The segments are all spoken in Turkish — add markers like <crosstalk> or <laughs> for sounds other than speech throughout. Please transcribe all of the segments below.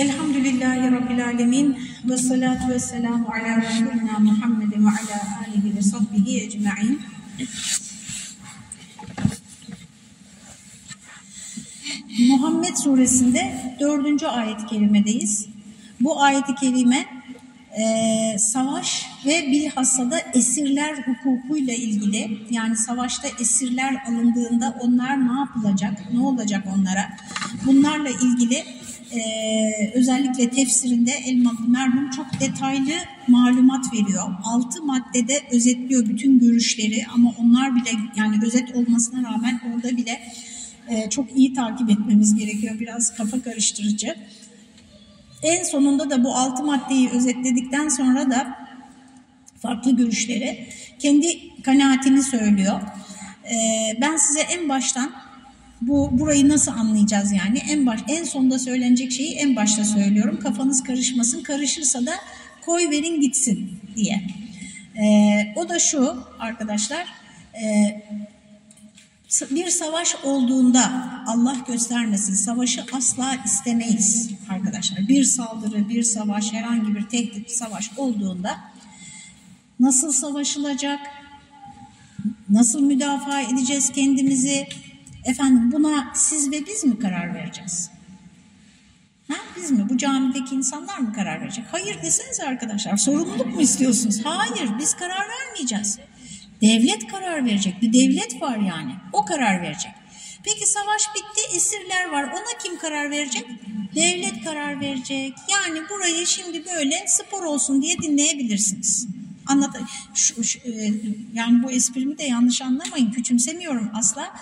Elhamdülillahi Rabbil Alemin ve salatu ve selamu ala Resulina Muhammed ve ala alihi ve sahbihi ecma'in. Muhammed suresinde dördüncü ayet-i kerimedeyiz. Bu ayet-i kerime e, savaş ve bilhassa da esirler hukukuyla ilgili yani savaşta esirler alındığında onlar ne yapılacak, ne olacak onlara bunlarla ilgili e, özellikle tefsirinde Elmalı merhum çok detaylı malumat veriyor. Altı maddede özetliyor bütün görüşleri ama onlar bile yani özet olmasına rağmen orada bile e, çok iyi takip etmemiz gerekiyor. Biraz kafa karıştırıcı. En sonunda da bu altı maddeyi özetledikten sonra da farklı görüşleri kendi kanaatini söylüyor. Ee, ben size en baştan bu burayı nasıl anlayacağız yani en baş en sonda söylenecek şeyi en başta söylüyorum. Kafanız karışmasın. Karışırsa da koy verin gitsin diye. Ee, o da şu arkadaşlar. E, bir savaş olduğunda Allah göstermesin savaşı asla istemeyiz arkadaşlar. Bir saldırı, bir savaş, herhangi bir tehdit savaş olduğunda nasıl savaşılacak, nasıl müdafaa edeceğiz kendimizi, efendim buna siz ve biz mi karar vereceğiz? Ha, biz mi? Bu camideki insanlar mı karar verecek? Hayır deseniz arkadaşlar. Sorumluluk mu istiyorsunuz? Hayır biz karar vermeyeceğiz. Devlet karar verecek. Bir devlet var yani. O karar verecek. Peki savaş bitti, esirler var. Ona kim karar verecek? Devlet karar verecek. Yani burayı şimdi böyle spor olsun diye dinleyebilirsiniz. Anlat şu, şu, e, yani bu esprimi de yanlış anlamayın. Küçümsemiyorum asla.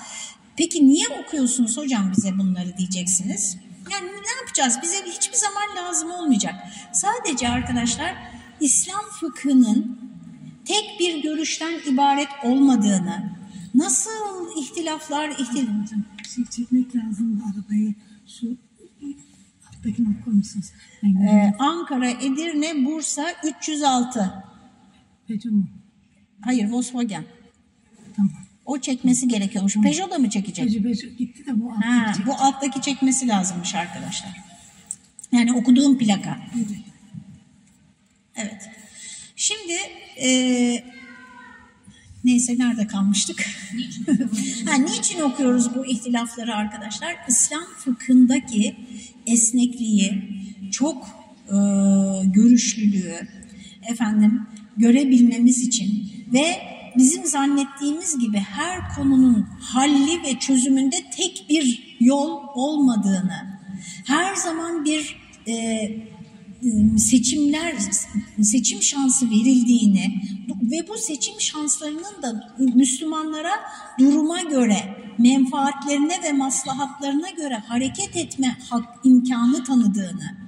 Peki niye okuyorsunuz hocam bize bunları diyeceksiniz. Yani ne yapacağız? Bize hiçbir zaman lazım olmayacak. Sadece arkadaşlar İslam fıkhının tek bir görüşten ibaret olmadığını, nasıl ihtilaflar ihtilaf... Şey çekmek lazım arabayı. Şu alttakini okur musunuz? Ee, Ankara, Edirne, Bursa 306. Peugeot mu? Hayır Volkswagen. O çekmesi gerekiyormuş. Peugeot da mı çekecek? Peugeot, Peugeot gitti de bu Ha, alttaki bu alttaki çekmesi lazımmış arkadaşlar. Yani okuduğum plaka. Evet. Şimdi e, neyse nerede kalmıştık? <laughs> ha, niçin okuyoruz bu ihtilafları arkadaşlar? İslam fıkhındaki esnekliği, çok e, görüşlülüğü, efendim görebilmemiz için ve bizim zannettiğimiz gibi her konunun halli ve çözümünde tek bir yol olmadığını, her zaman bir e, seçimler seçim şansı verildiğini ve bu seçim şanslarının da Müslümanlara duruma göre menfaatlerine ve maslahatlarına göre hareket etme hak imkanı tanıdığını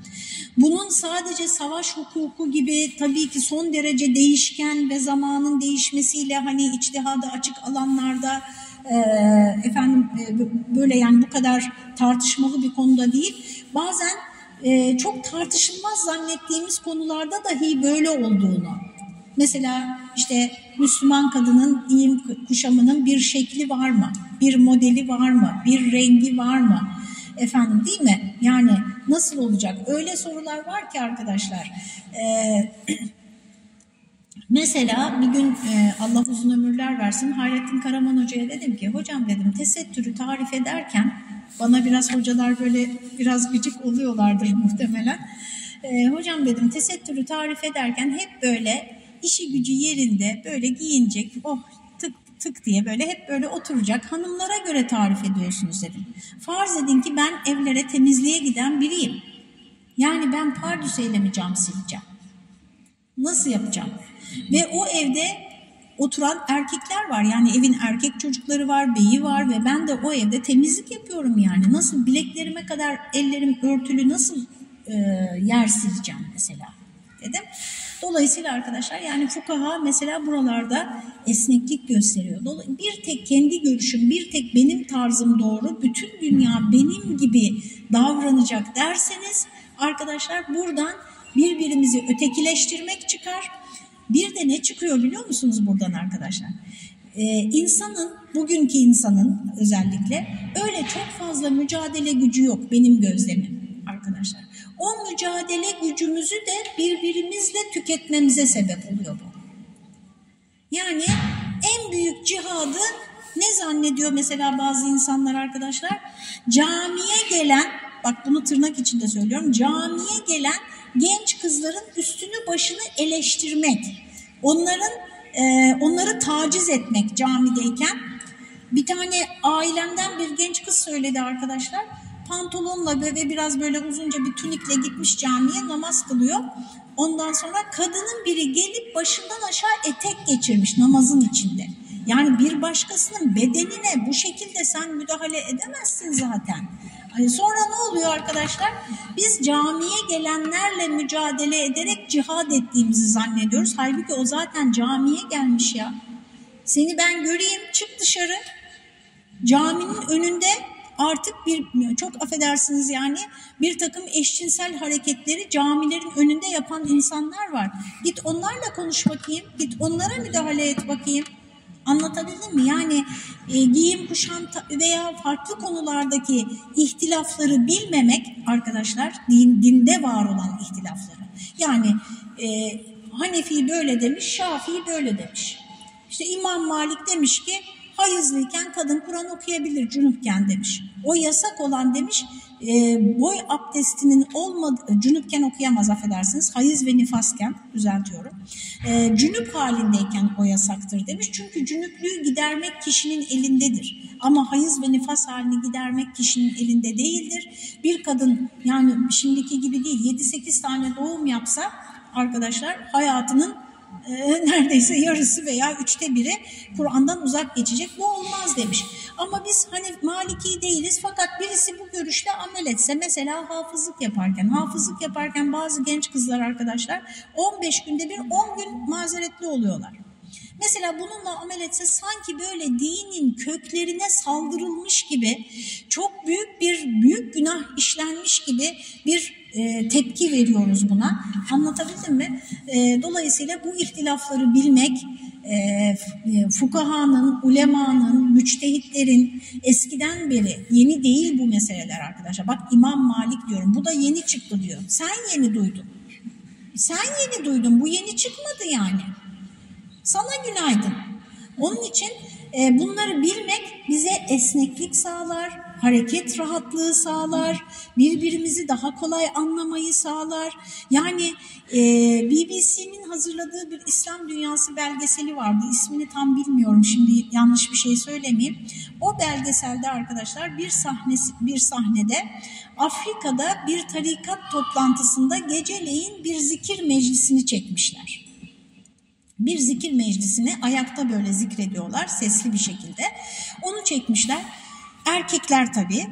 bunun sadece savaş hukuku gibi tabii ki son derece değişken ve zamanın değişmesiyle hani içtihada açık alanlarda e, efendim e, böyle yani bu kadar tartışmalı bir konuda değil bazen e, çok tartışılmaz zannettiğimiz konularda dahi böyle olduğunu. Mesela işte Müslüman kadının giyim kuşamının bir şekli var mı? Bir modeli var mı? Bir rengi var mı? Efendim değil mi? Yani nasıl olacak? Öyle sorular var ki arkadaşlar. Ee, <clears throat> mesela bir gün e, Allah uzun ömürler versin Hayrettin Karaman Hoca'ya dedim ki hocam dedim tesettürü tarif ederken bana biraz hocalar böyle biraz gıcık oluyorlardır <laughs> muhtemelen. E, hocam dedim tesettürü tarif ederken hep böyle işi gücü yerinde böyle giyinecek oh tık diye böyle hep böyle oturacak hanımlara göre tarif ediyorsunuz dedim. Farz edin ki ben evlere temizliğe giden biriyim. Yani ben pardüseyle mi cam sileceğim? Nasıl yapacağım? Ve o evde oturan erkekler var. Yani evin erkek çocukları var, beyi var ve ben de o evde temizlik yapıyorum yani. Nasıl bileklerime kadar ellerim örtülü nasıl e, yer sileceğim mesela dedim. Dolayısıyla arkadaşlar yani fukaha mesela buralarda esneklik gösteriyor. Bir tek kendi görüşüm, bir tek benim tarzım doğru, bütün dünya benim gibi davranacak derseniz arkadaşlar buradan birbirimizi ötekileştirmek çıkar. Bir de ne çıkıyor biliyor musunuz buradan arkadaşlar? Ee, insanın, bugünkü insanın özellikle öyle çok fazla mücadele gücü yok benim gözlemim arkadaşlar. O mücadele gücümüzü de birbirimizle tüketmemize sebep oluyor bu. Yani en büyük cihadı ne zannediyor mesela bazı insanlar arkadaşlar? Camiye gelen, bak bunu tırnak içinde söylüyorum, camiye gelen genç kızların üstünü başını eleştirmek, onların e, onları taciz etmek camideyken. Bir tane ailemden bir genç kız söyledi arkadaşlar pantolonla ve biraz böyle uzunca bir tunikle gitmiş camiye namaz kılıyor. Ondan sonra kadının biri gelip başından aşağı etek geçirmiş namazın içinde. Yani bir başkasının bedenine bu şekilde sen müdahale edemezsin zaten. Sonra ne oluyor arkadaşlar? Biz camiye gelenlerle mücadele ederek cihad ettiğimizi zannediyoruz. Halbuki o zaten camiye gelmiş ya. Seni ben göreyim çık dışarı. Caminin önünde artık bir çok affedersiniz yani bir takım eşcinsel hareketleri camilerin önünde yapan insanlar var. Git onlarla konuş bakayım, git onlara müdahale et bakayım. Anlatabildim mi? Yani e, giyim, kuşam veya farklı konulardaki ihtilafları bilmemek arkadaşlar din, dinde var olan ihtilafları. Yani e, Hanefi böyle demiş, Şafii böyle demiş. İşte İmam Malik demiş ki hayızlıyken kadın Kur'an okuyabilir cünüpken demiş. O yasak olan demiş e, boy abdestinin olmadı, cünüpken okuyamaz affedersiniz. Hayız ve nifasken düzeltiyorum. E, cünüp halindeyken o yasaktır demiş. Çünkü cünüplüğü gidermek kişinin elindedir. Ama hayız ve nifas halini gidermek kişinin elinde değildir. Bir kadın yani şimdiki gibi değil 7-8 tane doğum yapsa arkadaşlar hayatının e, neredeyse yarısı veya üçte biri Kur'an'dan uzak geçecek. Bu olmaz demiş. Ama biz hani maliki değiliz fakat birisi bu görüşle amel etse mesela hafızlık yaparken, hafızlık yaparken bazı genç kızlar arkadaşlar 15 günde bir 10 gün mazeretli oluyorlar. Mesela bununla amel etse sanki böyle dinin köklerine saldırılmış gibi çok büyük bir büyük günah işlenmiş gibi bir e, tepki veriyoruz buna. Anlatabildim mi? E, dolayısıyla bu ihtilafları bilmek, e, e, fukahanın, ulemanın, müçtehitlerin eskiden beri yeni değil bu meseleler arkadaşlar. Bak İmam Malik diyorum bu da yeni çıktı diyor. Sen yeni duydun. Sen yeni duydun bu yeni çıkmadı yani. Sana günaydın. Onun için e, bunları bilmek bize esneklik sağlar, hareket rahatlığı sağlar, birbirimizi daha kolay anlamayı sağlar. Yani e, BBC'nin hazırladığı bir İslam Dünyası belgeseli vardı. İsmini tam bilmiyorum şimdi yanlış bir şey söylemeyeyim. O belgeselde arkadaşlar bir sahnesi bir sahnede Afrika'da bir tarikat toplantısında geceleyin bir zikir meclisini çekmişler bir zikir meclisini ayakta böyle zikrediyorlar sesli bir şekilde. Onu çekmişler. Erkekler tabii.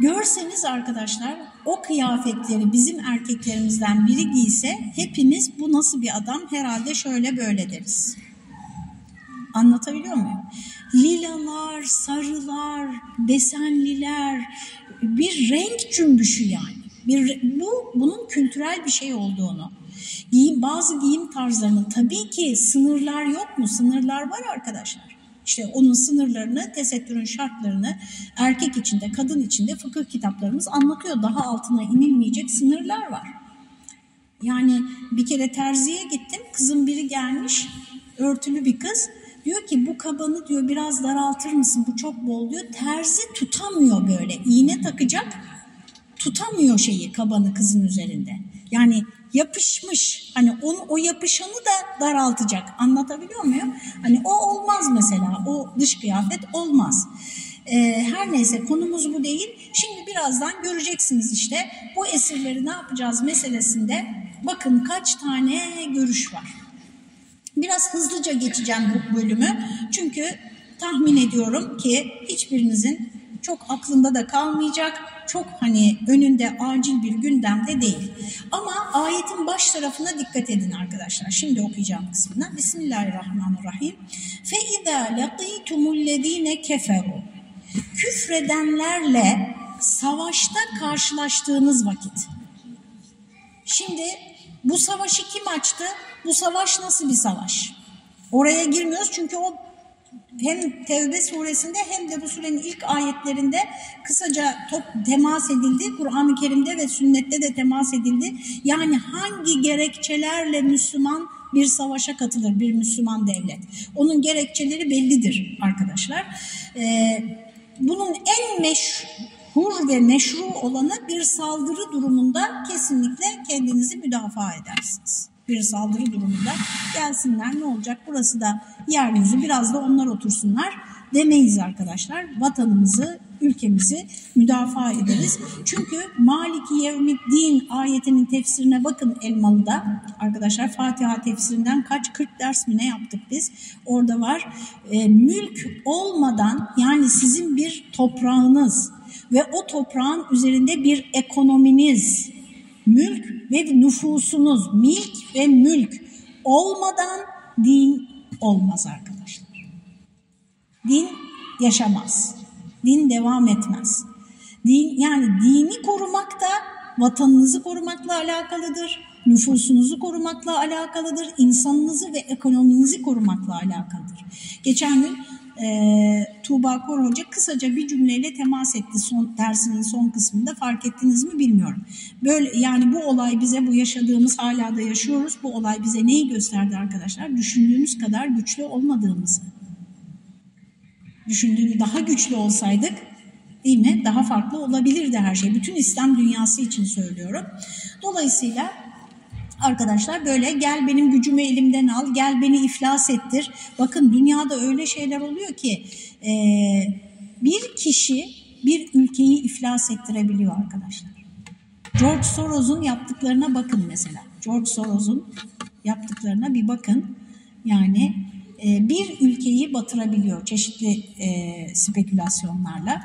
Görseniz arkadaşlar o kıyafetleri bizim erkeklerimizden biri giyse hepimiz bu nasıl bir adam herhalde şöyle böyle deriz. Anlatabiliyor muyum? Lilalar, sarılar, desenliler bir renk cümbüşü yani. Bir, bu bunun kültürel bir şey olduğunu Giyim, bazı giyim tarzlarının tabii ki sınırlar yok mu? Sınırlar var arkadaşlar. İşte onun sınırlarını, tesettürün şartlarını erkek içinde, kadın içinde fıkıh kitaplarımız anlatıyor. Daha altına inilmeyecek sınırlar var. Yani bir kere terziye gittim, kızın biri gelmiş, örtülü bir kız. Diyor ki bu kabanı diyor biraz daraltır mısın bu çok bol diyor. Terzi tutamıyor böyle iğne takacak tutamıyor şeyi kabanı kızın üzerinde. Yani yapışmış. Hani onu, o yapışanı da daraltacak. Anlatabiliyor muyum? Hani o olmaz mesela. O dış kıyafet olmaz. Ee, her neyse konumuz bu değil. Şimdi birazdan göreceksiniz işte bu esirleri ne yapacağız meselesinde. Bakın kaç tane görüş var. Biraz hızlıca geçeceğim bu bölümü. Çünkü tahmin ediyorum ki hiçbirinizin çok aklında da kalmayacak çok hani önünde acil bir gündemde değil. Ama ayetin baş tarafına dikkat edin arkadaşlar. Şimdi okuyacağım kısmına. Bismillahirrahmanirrahim. فَاِذَا لَقِيتُمُ الَّذ۪ينَ كَفَرُوا Küfredenlerle savaşta karşılaştığınız vakit. Şimdi bu savaşı kim açtı? Bu savaş nasıl bir savaş? Oraya girmiyoruz çünkü o hem Tevbe suresinde hem de bu surenin ilk ayetlerinde kısaca top temas edildi. Kur'an-ı Kerim'de ve sünnette de temas edildi. Yani hangi gerekçelerle Müslüman bir savaşa katılır bir Müslüman devlet? Onun gerekçeleri bellidir arkadaşlar. Ee, bunun en meşhur ve meşru olanı bir saldırı durumunda kesinlikle kendinizi müdafaa edersiniz bir saldırı durumunda gelsinler ne olacak burası da yeryüzü biraz da onlar otursunlar demeyiz arkadaşlar. Vatanımızı, ülkemizi müdafaa ederiz. Çünkü Maliki Yevmiddin ayetinin tefsirine bakın Elmalı'da. Arkadaşlar Fatiha tefsirinden kaç 40 ders mi ne yaptık biz? Orada var. E, mülk olmadan yani sizin bir toprağınız ve o toprağın üzerinde bir ekonominiz, mülk ve nüfusunuz, milk ve mülk olmadan din olmaz arkadaşlar. Din yaşamaz. Din devam etmez. Din yani dini korumak da vatanınızı korumakla alakalıdır. Nüfusunuzu korumakla alakalıdır. insanınızı ve ekonominizi korumakla alakalıdır. Geçen gün e, Tuğba Kor Hoca kısaca bir cümleyle temas etti son dersinin son kısmında fark ettiniz mi bilmiyorum. Böyle yani bu olay bize bu yaşadığımız hala da yaşıyoruz. Bu olay bize neyi gösterdi arkadaşlar? Düşündüğümüz kadar güçlü olmadığımızı. Düşündüğümüz daha güçlü olsaydık değil mi? Daha farklı olabilirdi her şey. Bütün İslam dünyası için söylüyorum. Dolayısıyla Arkadaşlar böyle gel benim gücümü elimden al, gel beni iflas ettir. Bakın dünyada öyle şeyler oluyor ki e, bir kişi bir ülkeyi iflas ettirebiliyor arkadaşlar. George Soros'un yaptıklarına bakın mesela. George Soros'un yaptıklarına bir bakın. Yani e, bir ülkeyi batırabiliyor çeşitli e, spekülasyonlarla.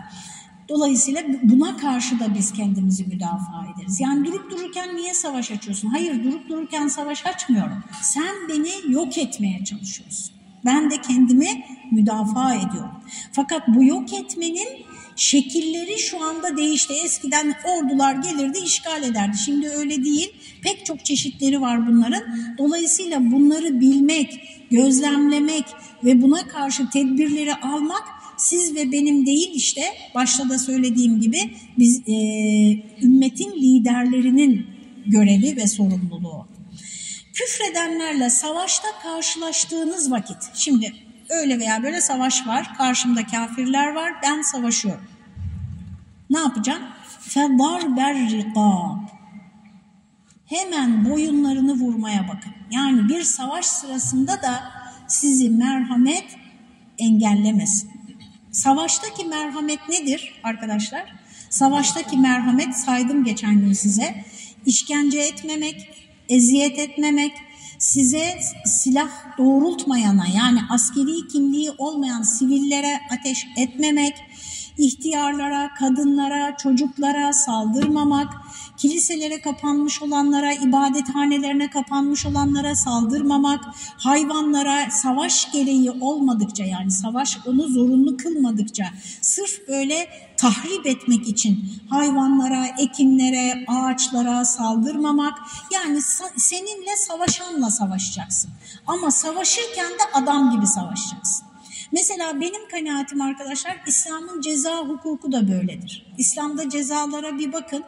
Dolayısıyla buna karşı da biz kendimizi müdafaa ederiz. Yani durup dururken niye savaş açıyorsun? Hayır durup dururken savaş açmıyorum. Sen beni yok etmeye çalışıyorsun. Ben de kendimi müdafaa ediyorum. Fakat bu yok etmenin şekilleri şu anda değişti. Eskiden ordular gelirdi işgal ederdi. Şimdi öyle değil. Pek çok çeşitleri var bunların. Dolayısıyla bunları bilmek, gözlemlemek ve buna karşı tedbirleri almak siz ve benim değil işte başta da söylediğim gibi biz e, ümmetin liderlerinin görevi ve sorumluluğu. Küfredenlerle savaşta karşılaştığınız vakit, şimdi öyle veya böyle savaş var, karşımda kafirler var, ben savaşıyorum. Ne yapacağım? Fedar berrikab. Hemen boyunlarını vurmaya bakın. Yani bir savaş sırasında da sizi merhamet engellemesin. Savaştaki merhamet nedir arkadaşlar? Savaştaki merhamet saydım geçen gün size. İşkence etmemek, eziyet etmemek, size silah doğrultmayana yani askeri kimliği olmayan sivillere ateş etmemek, ihtiyarlara, kadınlara, çocuklara saldırmamak, kiliselere kapanmış olanlara, ibadethanelerine kapanmış olanlara saldırmamak, hayvanlara savaş gereği olmadıkça yani savaş onu zorunlu kılmadıkça sırf böyle tahrip etmek için hayvanlara, ekinlere, ağaçlara saldırmamak yani seninle savaşanla savaşacaksın. Ama savaşırken de adam gibi savaşacaksın. Mesela benim kanaatim arkadaşlar İslam'ın ceza hukuku da böyledir. İslam'da cezalara bir bakın.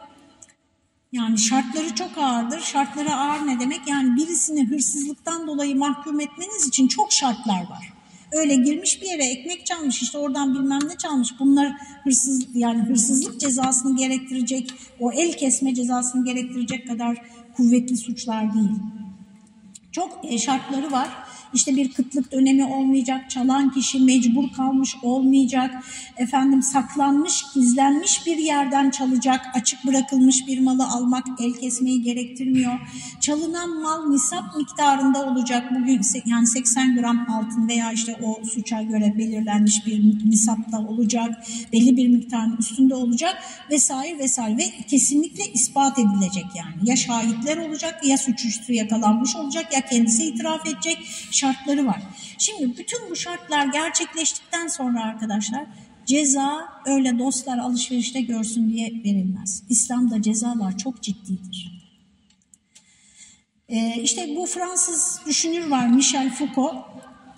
Yani şartları çok ağırdır. Şartları ağır ne demek? Yani birisini hırsızlıktan dolayı mahkum etmeniz için çok şartlar var. Öyle girmiş bir yere ekmek çalmış işte oradan bilmem ne çalmış. Bunlar hırsız yani hırsızlık cezasını gerektirecek, o el kesme cezasını gerektirecek kadar kuvvetli suçlar değil. Çok e, şartları var işte bir kıtlık dönemi olmayacak, çalan kişi mecbur kalmış olmayacak, efendim saklanmış, gizlenmiş bir yerden çalacak, açık bırakılmış bir malı almak el kesmeyi gerektirmiyor. Çalınan mal nisap miktarında olacak bugün yani 80 gram altın veya işte o suça göre belirlenmiş bir nisapta olacak, belli bir miktarın üstünde olacak vesaire vesaire ve kesinlikle ispat edilecek yani. Ya şahitler olacak ya suçüstü yakalanmış olacak ya kendisi itiraf edecek şartları var. Şimdi bütün bu şartlar gerçekleştikten sonra arkadaşlar ceza öyle dostlar alışverişte görsün diye verilmez. İslam'da cezalar çok ciddidir. Ee, işte bu Fransız düşünür var Michel Foucault.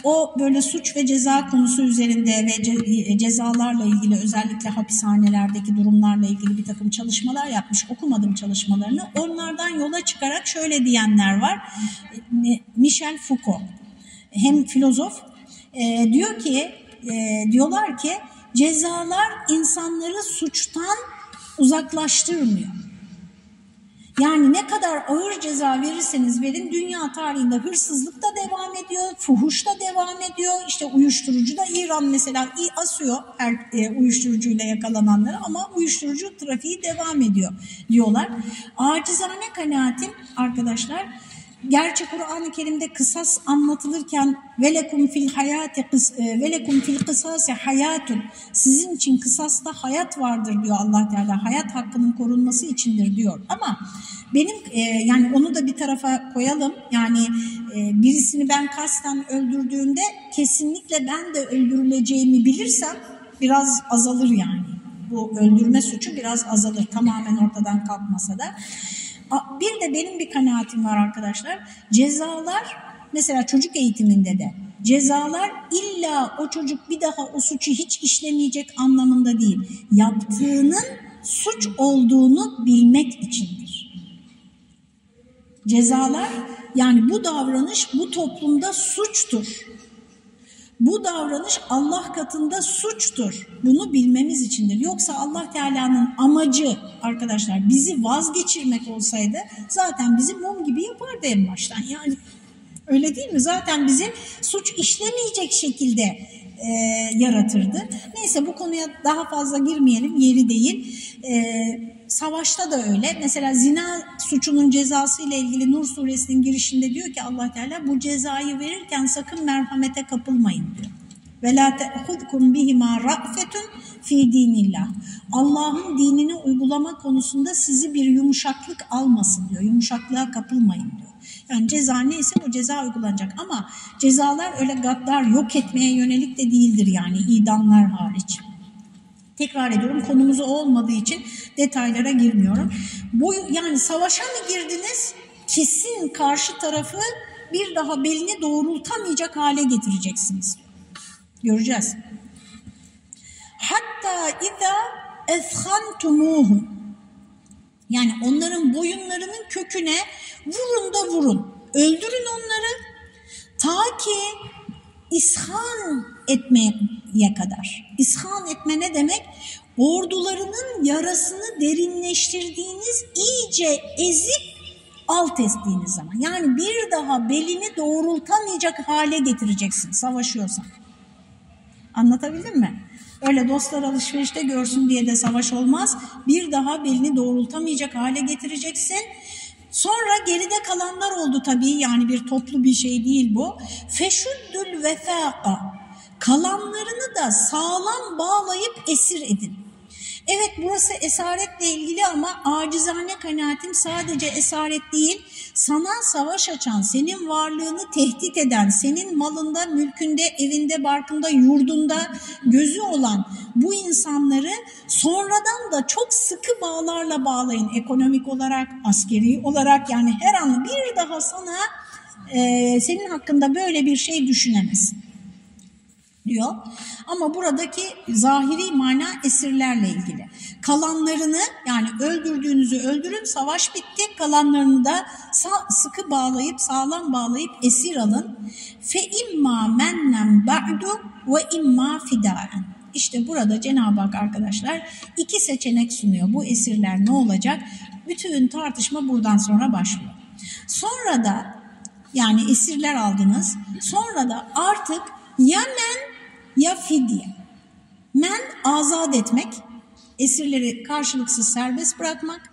O böyle suç ve ceza konusu üzerinde ve ce, cezalarla ilgili özellikle hapishanelerdeki durumlarla ilgili bir takım çalışmalar yapmış. Okumadım çalışmalarını. Onlardan yola çıkarak şöyle diyenler var. Michel Foucault hem filozof e, diyor ki e, diyorlar ki cezalar insanları suçtan uzaklaştırmıyor. Yani ne kadar ağır ceza verirseniz verin dünya tarihinde hırsızlık da devam ediyor, fuhuş da devam ediyor. İşte uyuşturucu da İran mesela asıyor her e, uyuşturucuyla yakalananları ama uyuşturucu trafiği devam ediyor diyorlar. Acizane kanaatim arkadaşlar Gerçi Kur'an-ı Kerim'de kısas anlatılırken velekum fil hayati e, velekum fil kısasi hayatun sizin için kısasta hayat vardır diyor Allah Teala. Hayat hakkının korunması içindir diyor. Ama benim e, yani onu da bir tarafa koyalım. Yani e, birisini ben kasten öldürdüğümde kesinlikle ben de öldürüleceğimi bilirsem biraz azalır yani. Bu öldürme suçu biraz azalır tamamen ortadan kalkmasa da. Bir de benim bir kanaatim var arkadaşlar. Cezalar mesela çocuk eğitiminde de cezalar illa o çocuk bir daha o suçu hiç işlemeyecek anlamında değil. Yaptığının suç olduğunu bilmek içindir. Cezalar yani bu davranış bu toplumda suçtur. Bu davranış Allah katında suçtur. Bunu bilmemiz içindir. Yoksa Allah Teala'nın amacı arkadaşlar bizi vazgeçirmek olsaydı zaten bizi mum gibi yapardı en baştan. Yani öyle değil mi? Zaten bizi suç işlemeyecek şekilde e, yaratırdı. Neyse bu konuya daha fazla girmeyelim. Yeri değil. E, savaşta da öyle. Mesela zina suçunun cezası ile ilgili Nur suresinin girişinde diyor ki Allah Teala bu cezayı verirken sakın merhamete kapılmayın diyor. Ve la te'khudkum bihima ra'fetun fi dinillah. Allah'ın dinini uygulama konusunda sizi bir yumuşaklık almasın diyor. Yumuşaklığa kapılmayın diyor. Yani ceza neyse o ceza uygulanacak ama cezalar öyle gaddar yok etmeye yönelik de değildir yani idamlar hariç. Tekrar ediyorum konumuz olmadığı için detaylara girmiyorum. Bu yani savaşa mı girdiniz? Kesin karşı tarafı bir daha belini doğrultamayacak hale getireceksiniz. Göreceğiz. Hatta iza eshantumuhum yani onların boyunlarının köküne vurun da vurun. Öldürün onları ta ki ishan etmeye kadar. İshan etme ne demek? Ordularının yarasını derinleştirdiğiniz, iyice ezip alt ettiğiniz zaman. Yani bir daha belini doğrultamayacak hale getireceksin savaşıyorsan. Anlatabildim mi? Öyle dostlar alışverişte görsün diye de savaş olmaz. Bir daha belini doğrultamayacak hale getireceksin. Sonra geride kalanlar oldu tabii yani bir toplu bir şey değil bu. Feşuddül vefâka. Kalanlarını da sağlam bağlayıp esir edin. Evet burası esaretle ilgili ama acizane kanaatim sadece esaret değil, sana savaş açan, senin varlığını tehdit eden, senin malında, mülkünde, evinde, barkında, yurdunda gözü olan bu insanları sonradan da çok sıkı bağlarla bağlayın. Ekonomik olarak, askeri olarak yani her an bir daha sana e, senin hakkında böyle bir şey düşünemesin diyor. Ama buradaki zahiri mana esirlerle ilgili. Kalanlarını yani öldürdüğünüzü öldürün, savaş bitti. Kalanlarını da sıkı bağlayıp, sağlam bağlayıp esir alın. Fe imma mennem ba'du ve imma fidaen. İşte burada Cenab-ı Hak arkadaşlar iki seçenek sunuyor. Bu esirler ne olacak? Bütün tartışma buradan sonra başlıyor. Sonra da yani esirler aldınız. Sonra da artık ya men ya fidye. Men azat etmek, esirleri karşılıksız serbest bırakmak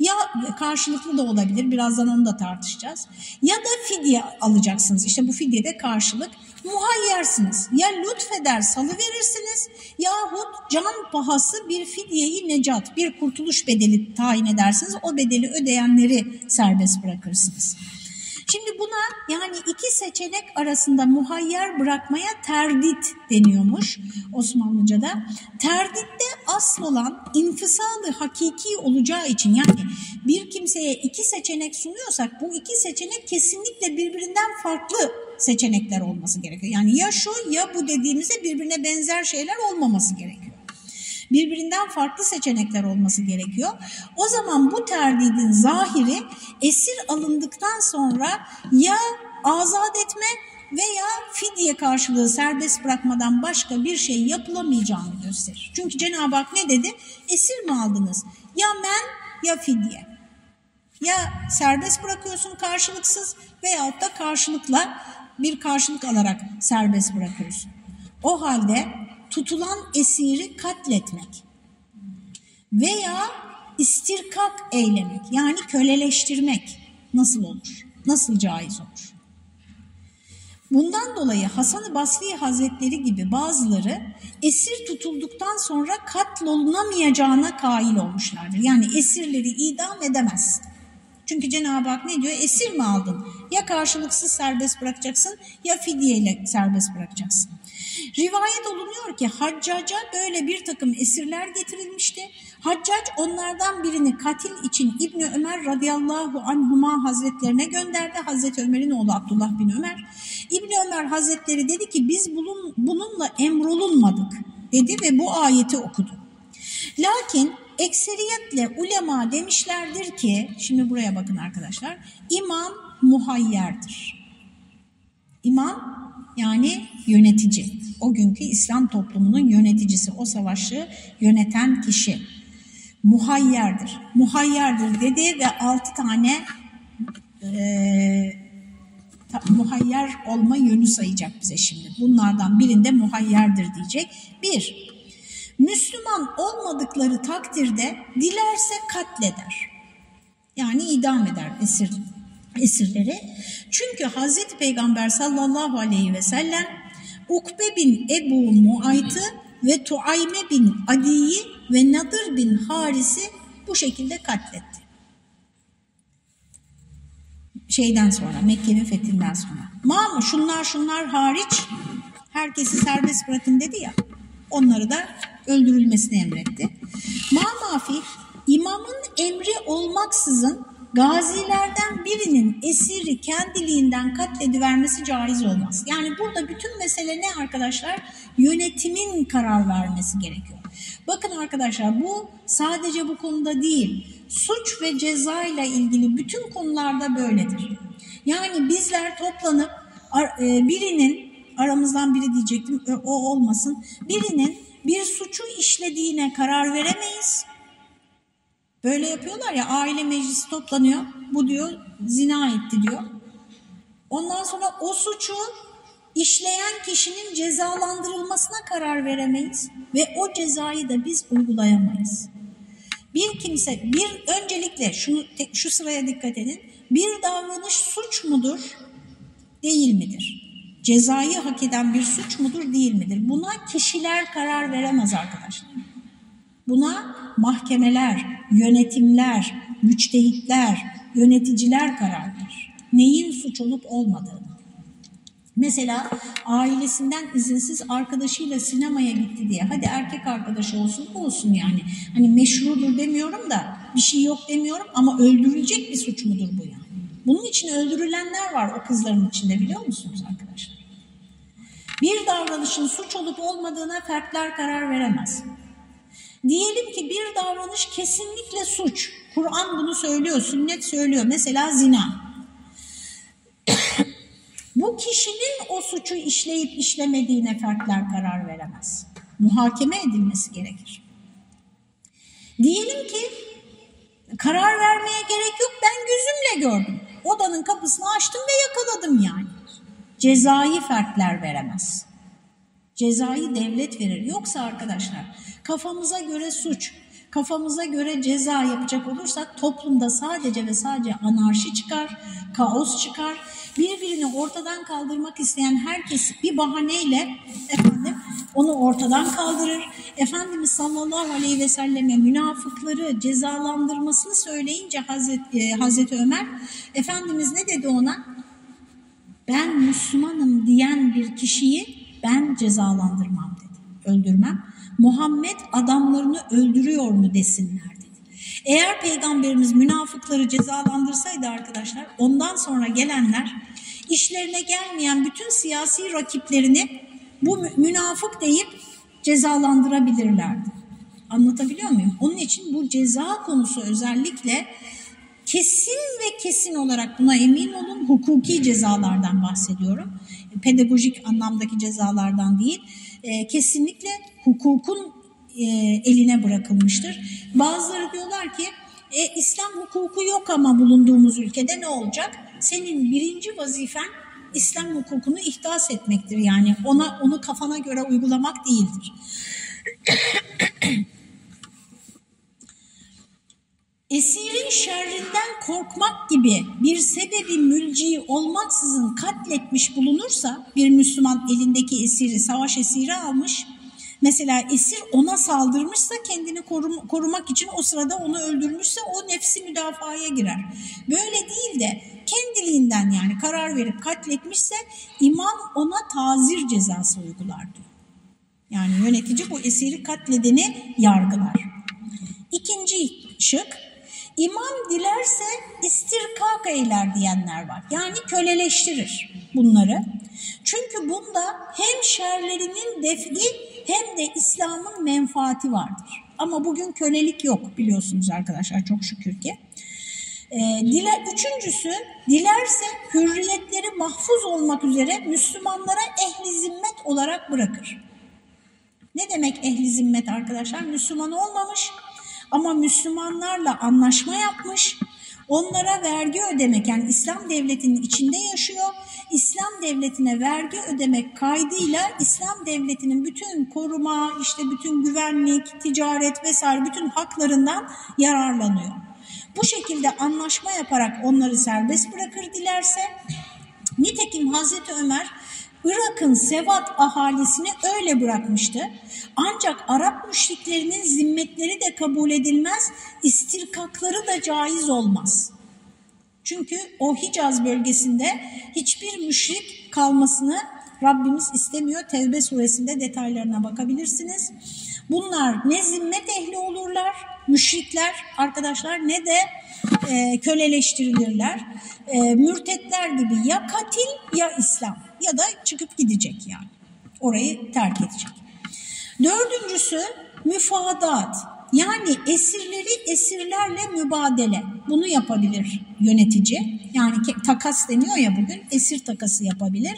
ya karşılıklı da olabilir birazdan onu da tartışacağız. Ya da fidye alacaksınız işte bu fidye de karşılık muhayyersiniz. Ya lütfeder salı verirsiniz yahut can pahası bir fidyeyi necat bir kurtuluş bedeli tayin edersiniz. O bedeli ödeyenleri serbest bırakırsınız. Şimdi buna yani iki seçenek arasında muhayyer bırakmaya terdit deniyormuş Osmanlıca'da. Terditte asıl olan infisalı hakiki olacağı için yani bir kimseye iki seçenek sunuyorsak bu iki seçenek kesinlikle birbirinden farklı seçenekler olması gerekiyor. Yani ya şu ya bu dediğimizde birbirine benzer şeyler olmaması gerekiyor. Birbirinden farklı seçenekler olması gerekiyor. O zaman bu terdidin zahiri esir alındıktan sonra ya azat etme veya fidye karşılığı serbest bırakmadan başka bir şey yapılamayacağını gösterir. Çünkü Cenab-ı Hak ne dedi? Esir mi aldınız? Ya men ya fidye. Ya serbest bırakıyorsun karşılıksız veyahut da karşılıkla bir karşılık alarak serbest bırakıyorsun. O halde tutulan esiri katletmek veya istirkak eylemek yani köleleştirmek nasıl olur? Nasıl caiz olur? Bundan dolayı Hasan-ı Basri Hazretleri gibi bazıları esir tutulduktan sonra katlolunamayacağına kail olmuşlardır. Yani esirleri idam edemezsin. Çünkü Cenab-ı Hak ne diyor? Esir mi aldın? Ya karşılıksız serbest bırakacaksın ya fidyeyle serbest bırakacaksın. Rivayet olunuyor ki Haccac'a böyle bir takım esirler getirilmişti. Haccac onlardan birini katil için İbni Ömer radıyallahu anhuma hazretlerine gönderdi. Hazreti Ömer'in oğlu Abdullah bin Ömer. İbni Ömer hazretleri dedi ki biz bunun, bununla emrolunmadık dedi ve bu ayeti okudu. Lakin ekseriyetle ulema demişlerdir ki, şimdi buraya bakın arkadaşlar, imam muhayyerdir. İmam yani yönetici. O günkü İslam toplumunun yöneticisi, o savaşı yöneten kişi. Muhayyerdir. Muhayyerdir dedi ve altı tane e, muhayyer olma yönü sayacak bize şimdi. Bunlardan birinde muhayyerdir diyecek. Bir, Müslüman olmadıkları takdirde dilerse katleder. Yani idam eder esir, esirleri. Çünkü Hazreti Peygamber sallallahu aleyhi ve sellem Ukbe bin Ebu Muayt'ı ve Tuayme bin Adi'yi ve Nadır bin Haris'i bu şekilde katletti. Şeyden sonra, Mekke'nin fethinden sonra. Ama şunlar şunlar hariç herkesi serbest bırakın dedi ya, onları da öldürülmesini emretti. Mamafi imamın emri olmaksızın gazilerden birinin esiri kendiliğinden katledivermesi caiz olmaz. Yani burada bütün mesele ne arkadaşlar? Yönetimin karar vermesi gerekiyor. Bakın arkadaşlar bu sadece bu konuda değil, suç ve ceza ile ilgili bütün konularda böyledir. Yani bizler toplanıp e, birinin, aramızdan biri diyecektim o olmasın, birinin bir suçu işlediğine karar veremeyiz. Böyle yapıyorlar ya aile meclisi toplanıyor. Bu diyor zina etti diyor. Ondan sonra o suçu işleyen kişinin cezalandırılmasına karar veremeyiz ve o cezayı da biz uygulayamayız. Bir kimse bir öncelikle şunu şu sıraya dikkat edin. Bir davranış suç mudur? Değil midir? cezayı hak eden bir suç mudur değil midir? Buna kişiler karar veremez arkadaşlar. Buna mahkemeler, yönetimler, müçtehitler, yöneticiler karar verir. Neyin suç olup olmadığını. Mesela ailesinden izinsiz arkadaşıyla sinemaya gitti diye. Hadi erkek arkadaşı olsun olsun yani. Hani meşrudur demiyorum da bir şey yok demiyorum ama öldürülecek bir suç mudur bu yani? Bunun için öldürülenler var o kızların içinde biliyor musunuz arkadaşlar? Bir davranışın suç olup olmadığına fertler karar veremez. Diyelim ki bir davranış kesinlikle suç. Kur'an bunu söylüyor, sünnet söylüyor. Mesela zina. <coughs> Bu kişinin o suçu işleyip işlemediğine fertler karar veremez. Muhakeme edilmesi gerekir. Diyelim ki karar vermeye gerek yok ben gözümle gördüm. Odanın kapısını açtım ve yakaladım yani cezai fertler veremez. Cezayı devlet verir. Yoksa arkadaşlar kafamıza göre suç, kafamıza göre ceza yapacak olursak toplumda sadece ve sadece anarşi çıkar, kaos çıkar. Birbirini ortadan kaldırmak isteyen herkes bir bahaneyle efendim onu ortadan kaldırır. Efendimiz sallallahu aleyhi ve selleme münafıkları cezalandırmasını söyleyince Hazreti, e, Hazreti Ömer Efendimiz ne dedi ona? ben Müslümanım diyen bir kişiyi ben cezalandırmam dedi. Öldürmem. Muhammed adamlarını öldürüyor mu desinler dedi. Eğer peygamberimiz münafıkları cezalandırsaydı arkadaşlar ondan sonra gelenler işlerine gelmeyen bütün siyasi rakiplerini bu münafık deyip cezalandırabilirlerdi. Anlatabiliyor muyum? Onun için bu ceza konusu özellikle kesin ve kesin olarak buna emin olun hukuki cezalardan bahsediyorum. Pedagojik anlamdaki cezalardan değil. E, kesinlikle hukukun e, eline bırakılmıştır. Bazıları diyorlar ki e, İslam hukuku yok ama bulunduğumuz ülkede ne olacak? Senin birinci vazifen İslam hukukunu ihdas etmektir. Yani ona onu kafana göre uygulamak değildir. Esirin şerrinden korkmak gibi bir sebebi mülci olmaksızın katletmiş bulunursa bir Müslüman elindeki esiri, savaş esiri almış. Mesela esir ona saldırmışsa kendini korum, korumak için o sırada onu öldürmüşse o nefsi müdafaya girer. Böyle değil de kendiliğinden yani karar verip katletmişse imam ona tazir cezası uygular diyor. Yani yönetici bu esiri katledeni yargılar. İkinci şık İmam dilerse istirkak eyler diyenler var. Yani köleleştirir bunları. Çünkü bunda hem şerlerinin defi hem de İslam'ın menfaati vardır. Ama bugün kölelik yok biliyorsunuz arkadaşlar çok şükür ki. E, dile, üçüncüsü dilerse hürriyetleri mahfuz olmak üzere Müslümanlara ehli zimmet olarak bırakır. Ne demek ehli zimmet arkadaşlar? Müslüman olmamış ama Müslümanlarla anlaşma yapmış, onlara vergi ödemek yani İslam devletinin içinde yaşıyor. İslam devletine vergi ödemek kaydıyla İslam devletinin bütün koruma, işte bütün güvenlik, ticaret vesaire bütün haklarından yararlanıyor. Bu şekilde anlaşma yaparak onları serbest bırakır dilerse. Nitekim Hazreti Ömer Irak'ın Sevat ahalisini öyle bırakmıştı. Ancak Arap müşriklerinin zimmetleri de kabul edilmez, istirkakları da caiz olmaz. Çünkü o Hicaz bölgesinde hiçbir müşrik kalmasını Rabbimiz istemiyor. Tevbe suresinde detaylarına bakabilirsiniz. Bunlar ne zimmet ehli olurlar, müşrikler arkadaşlar ne de e, köleleştirilirler. E, mürtetler gibi ya katil ya İslam ya da çıkıp gidecek yani. Orayı terk edecek. Dördüncüsü müfadat. Yani esirleri esirlerle mübadele. Bunu yapabilir yönetici. Yani takas deniyor ya bugün. Esir takası yapabilir.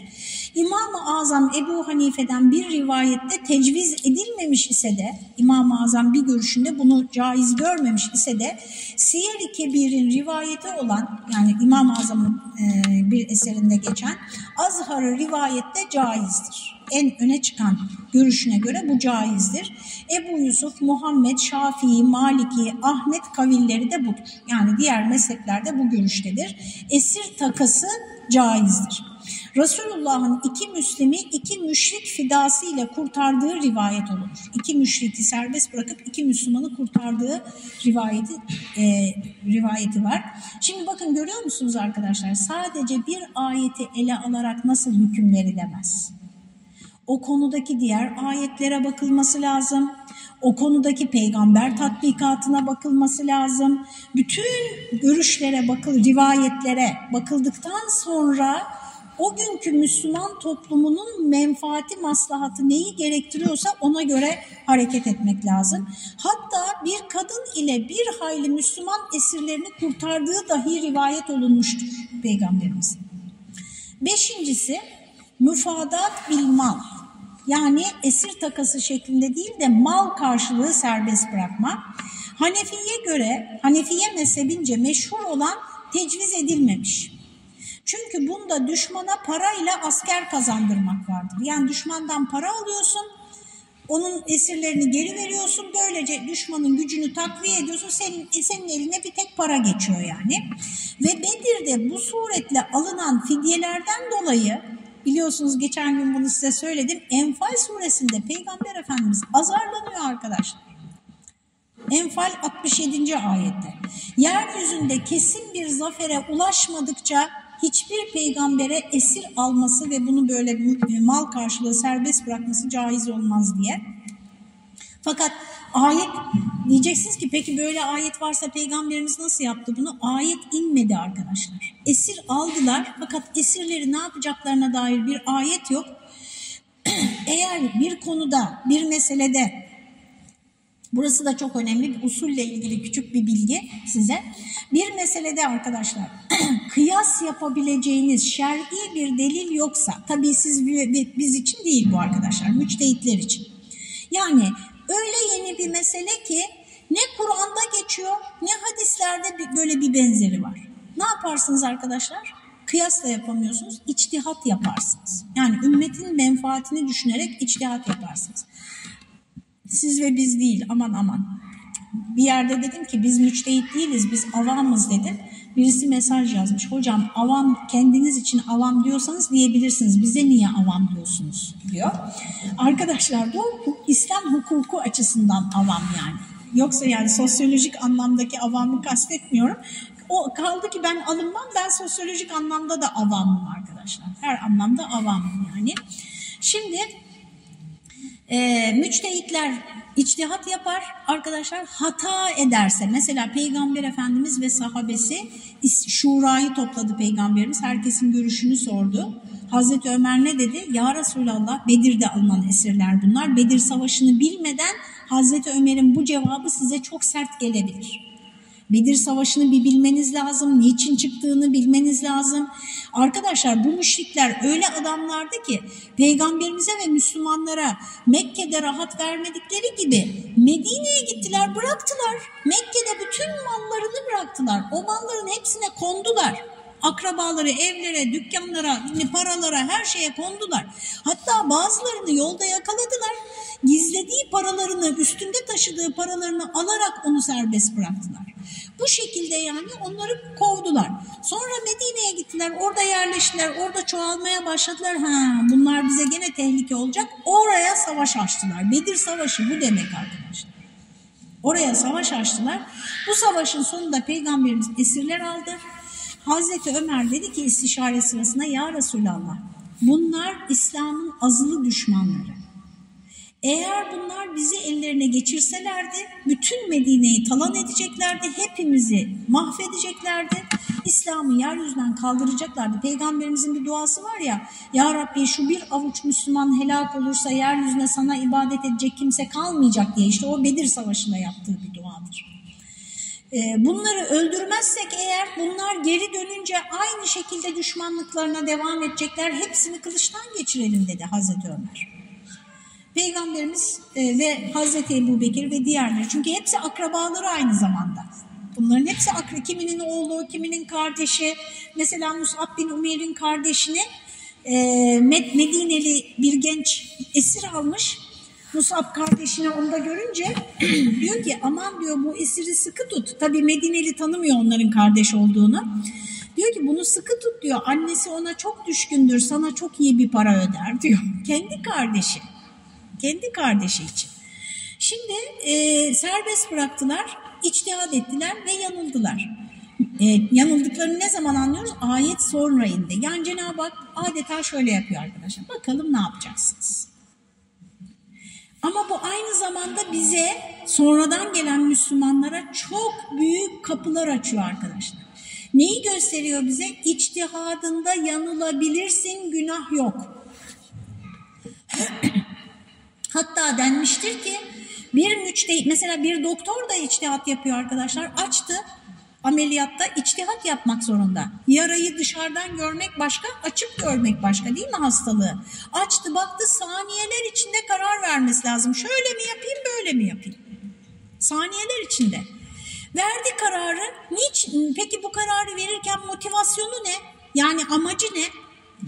İmam-ı Azam Ebu Hanife'den bir rivayette tecviz edilmemiş ise de İmam-ı Azam bir görüşünde bunu caiz görmemiş ise de Siyer-i Kebir'in rivayeti olan yani İmam-ı Azam'ın e, bir eserinde geçen Azhar'ı rivayette caizdir en öne çıkan görüşüne göre bu caizdir. Ebu Yusuf, Muhammed, Şafii, Maliki, Ahmet kavilleri de budur. Yani diğer mezheplerde bu görüştedir. Esir takası caizdir. Resulullah'ın iki Müslimi iki müşrik fidası ile kurtardığı rivayet olur. İki müşriki serbest bırakıp iki Müslümanı kurtardığı rivayeti e, rivayeti var. Şimdi bakın görüyor musunuz arkadaşlar? Sadece bir ayeti ele alarak nasıl hüküm verilemez? O konudaki diğer ayetlere bakılması lazım. O konudaki peygamber tatbikatına bakılması lazım. Bütün görüşlere bakıl, rivayetlere bakıldıktan sonra o günkü Müslüman toplumunun menfaati, maslahatı neyi gerektiriyorsa ona göre hareket etmek lazım. Hatta bir kadın ile bir hayli Müslüman esirlerini kurtardığı dahi rivayet olunmuştur Peygamberimiz. Beşincisi müfadat bil mal. Yani esir takası şeklinde değil de mal karşılığı serbest bırakma. Hanefi'ye göre, Hanefiye mezhebince meşhur olan tecviz edilmemiş. Çünkü bunda düşmana parayla asker kazandırmak vardır. Yani düşmandan para alıyorsun, onun esirlerini geri veriyorsun. Böylece düşmanın gücünü takviye ediyorsun. Senin, senin eline bir tek para geçiyor yani. Ve Bedir'de bu suretle alınan fidyelerden dolayı Biliyorsunuz geçen gün bunu size söyledim. Enfal suresinde Peygamber Efendimiz azarlanıyor arkadaşlar. Enfal 67. ayette. Yeryüzünde kesin bir zafere ulaşmadıkça hiçbir peygambere esir alması ve bunu böyle mal karşılığı serbest bırakması caiz olmaz diye. Fakat ayet diyeceksiniz ki peki böyle ayet varsa peygamberimiz nasıl yaptı bunu? Ayet inmedi arkadaşlar. Esir aldılar fakat esirleri ne yapacaklarına dair bir ayet yok. <clears throat> Eğer bir konuda, bir meselede Burası da çok önemli bir usulle ilgili küçük bir bilgi size. Bir meselede arkadaşlar <clears throat> kıyas yapabileceğiniz şer'i bir delil yoksa tabii siz biz için değil bu arkadaşlar müçtehitler için. Yani öyle yeni bir mesele ki ne Kur'an'da geçiyor ne hadislerde böyle bir benzeri var. Ne yaparsınız arkadaşlar? Kıyas da yapamıyorsunuz, içtihat yaparsınız. Yani ümmetin menfaatini düşünerek içtihat yaparsınız. Siz ve biz değil aman aman. Bir yerde dedim ki biz müçtehit değiliz biz avamız dedim. Birisi mesaj yazmış. Hocam avam kendiniz için avam diyorsanız diyebilirsiniz. Bize niye avam diyorsunuz diyor. Arkadaşlar bu İslam hukuku açısından avam yani. Yoksa yani sosyolojik anlamdaki avamı kastetmiyorum. O kaldı ki ben alınmam ben sosyolojik anlamda da avamım arkadaşlar. Her anlamda avamım yani. Şimdi e, müçtehitler içtihat yapar arkadaşlar hata ederse mesela peygamber efendimiz ve sahabesi şurayı topladı peygamberimiz herkesin görüşünü sordu. Hazreti Ömer ne dedi? Ya Resulallah Bedir'de alınan esirler bunlar. Bedir savaşını bilmeden Hazreti Ömer'in bu cevabı size çok sert gelebilir. Bedir Savaşı'nı bir bilmeniz lazım, niçin çıktığını bilmeniz lazım. Arkadaşlar bu müşrikler öyle adamlardı ki peygamberimize ve Müslümanlara Mekke'de rahat vermedikleri gibi Medine'ye gittiler bıraktılar. Mekke'de bütün mallarını bıraktılar. O malların hepsine kondular. Akrabaları evlere, dükkanlara, paralara her şeye kondular. Hatta bazılarını yolda yakaladılar. Gizlediği paralarını, üstünde taşıdığı paralarını alarak onu serbest bıraktılar. Bu şekilde yani onları kovdular. Sonra Medine'ye gittiler, orada yerleştiler, orada çoğalmaya başladılar. Ha, bunlar bize gene tehlike olacak. Oraya savaş açtılar. Bedir Savaşı bu demek arkadaşlar. Oraya savaş açtılar. Bu savaşın sonunda Peygamberimiz esirler aldı. Hazreti Ömer dedi ki istişare sırasında ya Resulallah bunlar İslam'ın azılı düşmanları. Eğer bunlar bizi ellerine geçirselerdi bütün Medine'yi talan edeceklerdi, hepimizi mahvedeceklerdi. İslam'ı yeryüzünden kaldıracaklardı. Peygamberimizin bir duası var ya, Ya Rabbi şu bir avuç Müslüman helak olursa yeryüzüne sana ibadet edecek kimse kalmayacak diye işte o Bedir Savaşı'nda yaptığı bir duadır. Ee, bunları öldürmezsek eğer bunlar geri dönünce aynı şekilde düşmanlıklarına devam edecekler. Hepsini kılıçtan geçirelim dedi Hazreti Ömer. Peygamberimiz e, ve Hazreti Ebu Bekir ve diğerleri. Çünkü hepsi akrabaları aynı zamanda. Bunların hepsi akra, kiminin oğlu, kiminin kardeşi. Mesela Mus'ab bin Umeyr'in kardeşini e, Medineli bir genç esir almış. Musab kardeşini onda görünce <clears throat> diyor ki aman diyor bu esiri sıkı tut. Tabii Medineli tanımıyor onların kardeş olduğunu. Diyor ki bunu sıkı tut diyor. Annesi ona çok düşkündür sana çok iyi bir para öder diyor. <laughs> Kendi kardeşi. Kendi kardeşi için. Şimdi e, serbest bıraktılar, içtihad ettiler ve yanıldılar. E, yanıldıklarını ne zaman anlıyoruz? Ayet sonra indi. Yani Cenab-ı Hak adeta şöyle yapıyor arkadaşlar. Bakalım ne yapacaksınız? Ama bu aynı zamanda bize sonradan gelen Müslümanlara çok büyük kapılar açıyor arkadaşlar. Neyi gösteriyor bize? İçtihadında yanılabilirsin, günah yok. Hatta denmiştir ki bir müçtehit, mesela bir doktor da içtihat yapıyor arkadaşlar. Açtı ameliyatta içtihat yapmak zorunda. Yarayı dışarıdan görmek başka, açıp görmek başka değil mi hastalığı? Açtı baktı saniyeler içinde karar vermesi lazım. Şöyle mi yapayım böyle mi yapayım? Saniyeler içinde. Verdi kararı. Niçin? Peki bu kararı verirken motivasyonu ne? Yani amacı ne?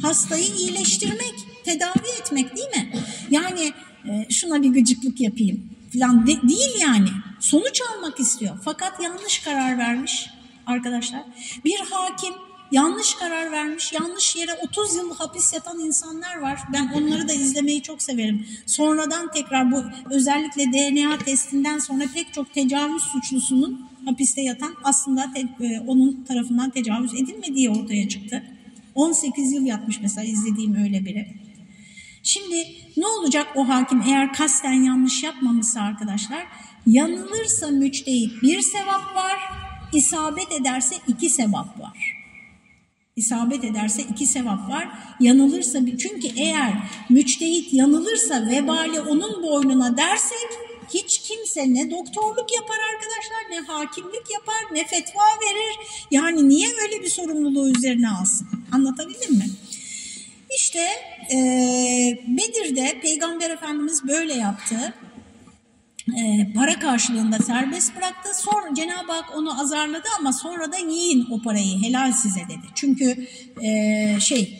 Hastayı iyileştirmek, tedavi etmek değil mi? Yani e, şuna bir gıcıklık yapayım falan de, değil yani. Sonuç almak istiyor. Fakat yanlış karar vermiş arkadaşlar. Bir hakim yanlış karar vermiş, yanlış yere 30 yıl hapis yatan insanlar var. Ben onları da izlemeyi çok severim. Sonradan tekrar bu özellikle DNA testinden sonra pek çok tecavüz suçlusunun hapiste yatan aslında te, e, onun tarafından tecavüz edilmediği ortaya çıktı. 18 yıl yatmış mesela izlediğim öyle biri. Şimdi ne olacak o hakim eğer kasten yanlış yapmamışsa arkadaşlar? Yanılırsa müçtehit bir sevap var, isabet ederse iki sevap var. İsabet ederse iki sevap var. Yanılırsa çünkü eğer müçtehit yanılırsa vebali onun boynuna dersek hiç kimse ne doktorluk yapar arkadaşlar ne hakimlik yapar ne fetva verir. Yani niye öyle bir sorumluluğu üzerine alsın? Anlatabildim mi? İşte e, Bedir'de Peygamber Efendimiz böyle yaptı. E, para karşılığında serbest bıraktı. Sonra Cenab-ı Hak onu azarladı ama sonra da yiyin o parayı helal size dedi. Çünkü e, şey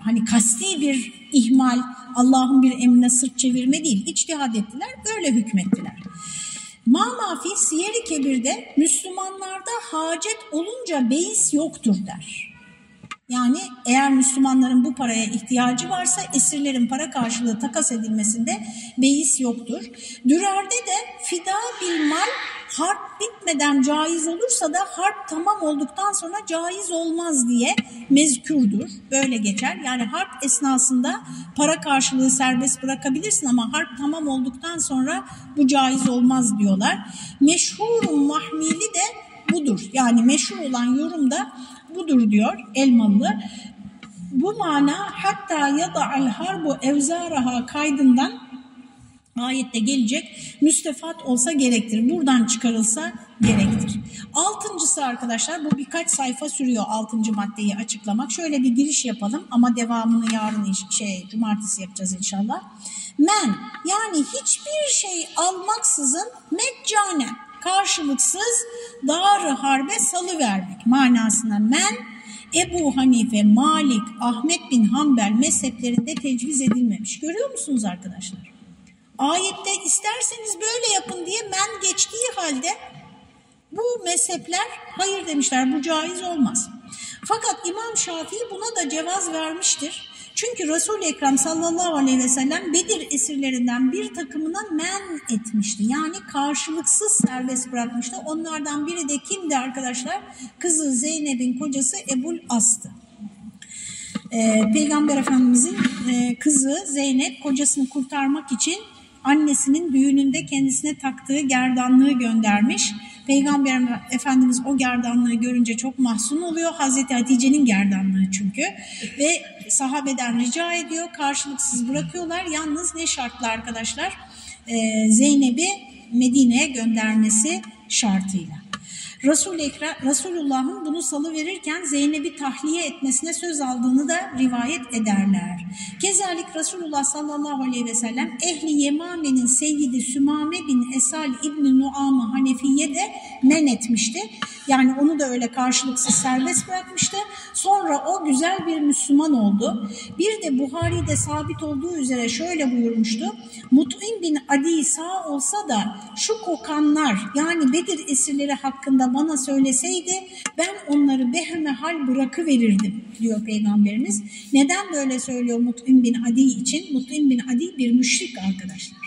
hani kasti bir ihmal, Allah'ın bir emrine sırt çevirme değil. İçtihad ettiler, böyle hükmettiler. Ma mafi Siyer-i Kebir'de Müslümanlarda hacet olunca beis yoktur der. Yani eğer Müslümanların bu paraya ihtiyacı varsa esirlerin para karşılığı takas edilmesinde beis yoktur. Dürer'de de fida bil mal harp bitmeden caiz olursa da harp tamam olduktan sonra caiz olmaz diye mezkürdür. Böyle geçer. Yani harp esnasında para karşılığı serbest bırakabilirsin ama harp tamam olduktan sonra bu caiz olmaz diyorlar. Meşhurun mahmili de budur. Yani meşhur olan yorum da budur diyor Elmalı. Bu mana hatta ya da al harbu evzaraha kaydından ayette gelecek müstefat olsa gerektir. Buradan çıkarılsa gerektir. Altıncısı arkadaşlar bu birkaç sayfa sürüyor altıncı maddeyi açıklamak. Şöyle bir giriş yapalım ama devamını yarın şey cumartesi yapacağız inşallah. Men yani hiçbir şey almaksızın meccanen karşılıksız dar harbe salı vermek manasına men Ebu Hanife, Malik, Ahmet bin Hanbel mezheplerinde tecviz edilmemiş. Görüyor musunuz arkadaşlar? Ayette isterseniz böyle yapın diye men geçtiği halde bu mezhepler hayır demişler bu caiz olmaz. Fakat İmam Şafii buna da cevaz vermiştir. Çünkü Resul-i Ekrem sallallahu aleyhi ve sellem Bedir esirlerinden bir takımına men etmişti. Yani karşılıksız serbest bırakmıştı. Onlardan biri de kimdi arkadaşlar? Kızı Zeynep'in kocası Ebul As'tı. Ee, Peygamber Efendimizin e, kızı Zeynep kocasını kurtarmak için annesinin düğününde kendisine taktığı gerdanlığı göndermiş. Peygamber Efendimiz o gerdanlığı görünce çok mahzun oluyor. Hazreti Hatice'nin gerdanlığı çünkü. Ve sahabeden rica ediyor. Karşılıksız bırakıyorlar. Yalnız ne şartla arkadaşlar? Ee, Zeynep'i Medine'ye göndermesi şartıyla. Resul Resulullah'ın bunu salı verirken Zeynep'i tahliye etmesine söz aldığını da rivayet ederler. Kezalik Resulullah sallallahu aleyhi ve sellem ehli Yemame'nin seyyidi Sümame bin Esal İbni Nuam'ı Hanefiye de men etmişti. Yani onu da öyle karşılıksız serbest bırakmıştı. Sonra o güzel bir Müslüman oldu. Bir de Buhari'de sabit olduğu üzere şöyle buyurmuştu. Mut'in bin Adi sağ olsa da şu kokanlar yani Bedir esirleri hakkında bana söyleseydi ben onları beheme hal bırakıverirdim diyor Peygamberimiz. Neden böyle söylüyor Mut'in bin Adi için? Mut'in bin Adi bir müşrik arkadaşlar.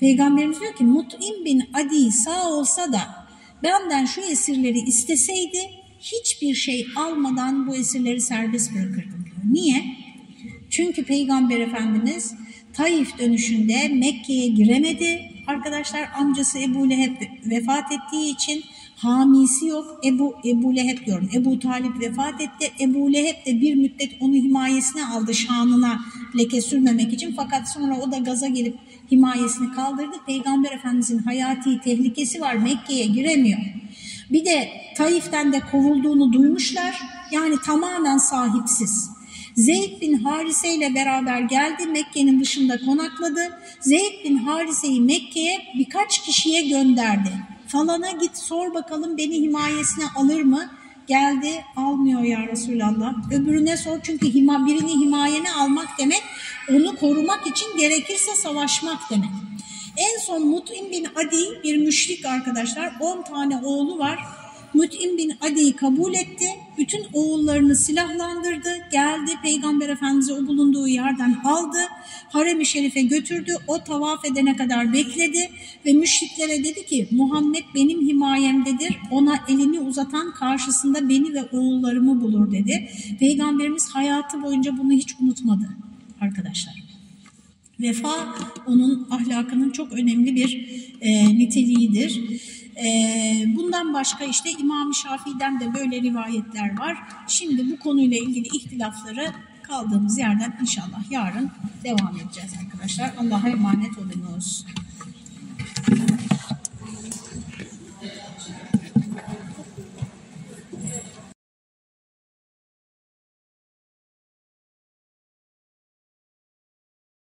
Peygamberimiz diyor ki Mut'in bin Adi sağ olsa da benden şu esirleri isteseydi hiçbir şey almadan bu esirleri serbest bırakırdım diyor. Niye? Çünkü Peygamber Efendimiz Taif dönüşünde Mekke'ye giremedi. Arkadaşlar amcası Ebu Leheb vefat ettiği için hamisi yok. Ebu, Ebu Leheb diyorum. Ebu Talip vefat etti. Ebu Leheb de bir müddet onu himayesine aldı şanına leke sürmemek için. Fakat sonra o da gaza gelip himayesini kaldırdı. Peygamber Efendimizin hayati tehlikesi var. Mekke'ye giremiyor. Bir de Taif'ten de kovulduğunu duymuşlar. Yani tamamen sahipsiz. Zeyd bin Harise ile beraber geldi. Mekke'nin dışında konakladı. Zeyd bin Harise'yi Mekke'ye birkaç kişiye gönderdi. Falana git sor bakalım beni himayesine alır mı? Geldi almıyor ya Resulallah. Öbürüne sor çünkü birini himayene almak demek onu korumak için gerekirse savaşmak demek. En son Mut'im bin Adi bir müşrik arkadaşlar 10 tane oğlu var. Mut'im bin Adi'yi kabul etti. Bütün oğullarını silahlandırdı. Geldi Peygamber Efendimiz'i o bulunduğu yerden aldı. Harem-i Şerif'e götürdü. O tavaf edene kadar bekledi. Ve müşriklere dedi ki Muhammed benim himayemdedir. Ona elini uzatan karşısında beni ve oğullarımı bulur dedi. Peygamberimiz hayatı boyunca bunu hiç unutmadı arkadaşlar. Vefa onun ahlakının çok önemli bir e, niteliğidir. Ee, bundan başka işte İmam-ı Şafii'den de böyle rivayetler var. Şimdi bu konuyla ilgili ihtilafları kaldığımız yerden inşallah yarın devam edeceğiz arkadaşlar. Allah'a emanet olunuz.